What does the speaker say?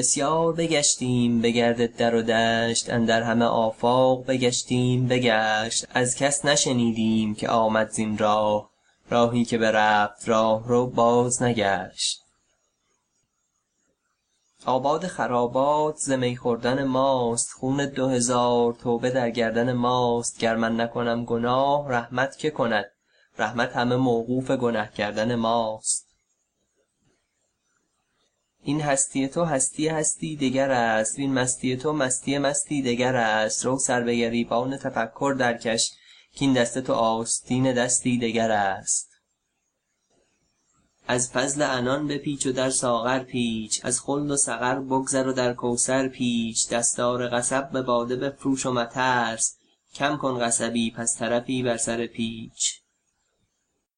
بسیار بگشتیم به گرد در و دشت اندر همه آفاق بگشتیم بگشت از کس نشنیدیم که آمد زین راه راهی که برفت راهرو باز نگشت. آباد خرابات ز می خوردن ماست خون دو هزار توبه در گردن ماست. گر من نکنم گناه رحمت که کند؟ رحمت همه موقوف گنه کردن ماست. این هستی تو هستی هستی دگر است. وین مستی تو مستی مستی دگر است. رو سر به گریبان تفکر درکش کاین دست تو آستین دستی دگر است. از فضل عنان بپیچ و در ساغر پیچ. از خلد و سقر بگذر و در کوثر پیچ. دستار قصب به باده بفروش و مترس. کم کن قصبی پس طرفی بر سر پیچ.